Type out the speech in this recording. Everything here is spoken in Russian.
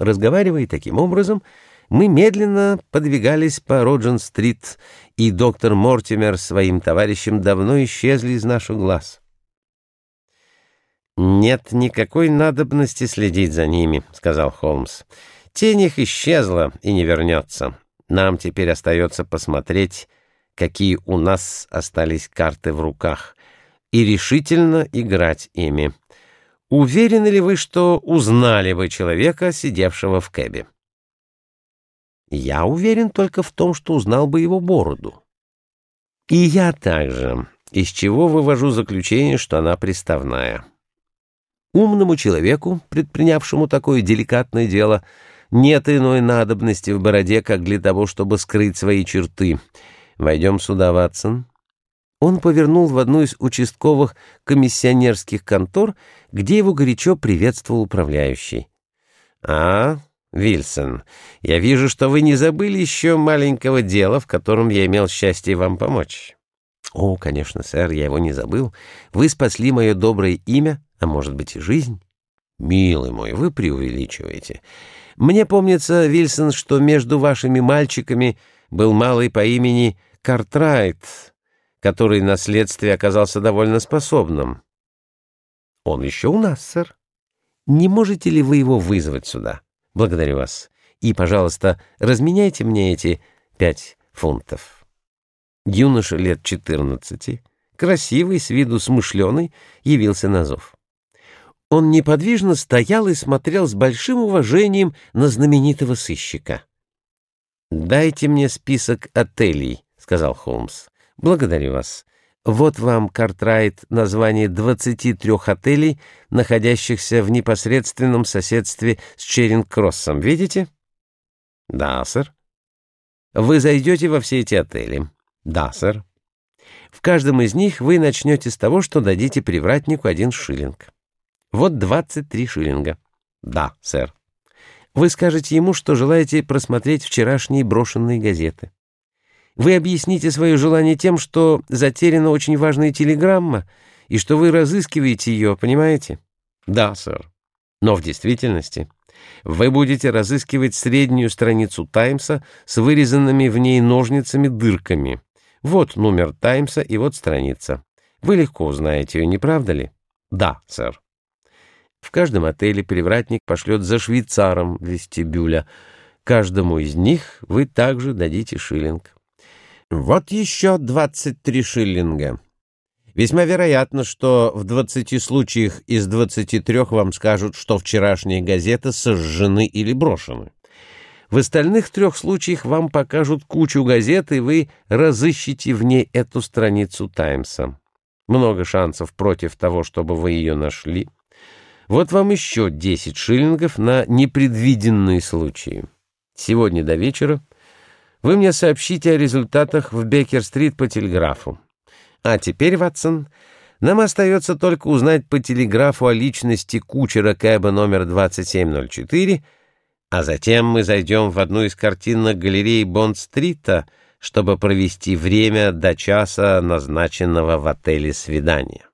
Разговаривая таким образом, мы медленно подвигались по Роджен-стрит, и доктор Мортимер своим товарищем давно исчезли из наших глаз. «Нет никакой надобности следить за ними», — сказал Холмс. «Тень их исчезла и не вернется. Нам теперь остается посмотреть, какие у нас остались карты в руках, и решительно играть ими. Уверены ли вы, что узнали бы человека, сидевшего в кэбе?» «Я уверен только в том, что узнал бы его бороду». «И я также, из чего вывожу заключение, что она приставная». Умному человеку, предпринявшему такое деликатное дело, нет иной надобности в бороде, как для того, чтобы скрыть свои черты. Войдем сюда, Ватсон. Он повернул в одну из участковых комиссионерских контор, где его горячо приветствовал управляющий. «А, Вильсон, я вижу, что вы не забыли еще маленького дела, в котором я имел счастье вам помочь». «О, конечно, сэр, я его не забыл. Вы спасли мое доброе имя, а может быть и жизнь?» «Милый мой, вы преувеличиваете. Мне помнится, Вильсон, что между вашими мальчиками был малый по имени Картрайт, который на следствии оказался довольно способным». «Он еще у нас, сэр. Не можете ли вы его вызвать сюда? Благодарю вас. И, пожалуйста, разменяйте мне эти пять фунтов». Юноша лет четырнадцати, красивый, с виду смышленый, явился на зов. Он неподвижно стоял и смотрел с большим уважением на знаменитого сыщика. «Дайте мне список отелей», — сказал Холмс. «Благодарю вас. Вот вам, Картрайт, название 23 отелей, находящихся в непосредственном соседстве с Черинг-Кроссом. Видите?» «Да, сэр». «Вы зайдете во все эти отели. Да, сэр. В каждом из них вы начнете с того, что дадите привратнику один шиллинг. Вот 23 шиллинга. Да, сэр. Вы скажете ему, что желаете просмотреть вчерашние брошенные газеты. Вы объясните свое желание тем, что затеряна очень важная телеграмма, и что вы разыскиваете ее, понимаете? Да, сэр. Но в действительности вы будете разыскивать среднюю страницу «Таймса» с вырезанными в ней ножницами-дырками. Вот номер «Таймса» и вот страница. Вы легко узнаете ее, не правда ли? Да, сэр. В каждом отеле привратник пошлет за швейцаром вестибюля. Каждому из них вы также дадите шиллинг. Вот еще 23 шиллинга. Весьма вероятно, что в 20 случаях из 23 вам скажут, что вчерашние газеты сожжены или брошены. В остальных трех случаях вам покажут кучу газет, и вы разыщете в ней эту страницу «Таймса». Много шансов против того, чтобы вы ее нашли. Вот вам еще 10 шиллингов на непредвиденные случаи. Сегодня до вечера вы мне сообщите о результатах в Беккер-стрит по телеграфу. А теперь, Ватсон, нам остается только узнать по телеграфу о личности кучера Кэба номер 2704 — а затем мы зайдем в одну из картинных галерей Бонд-стрита, чтобы провести время до часа, назначенного в отеле свидания.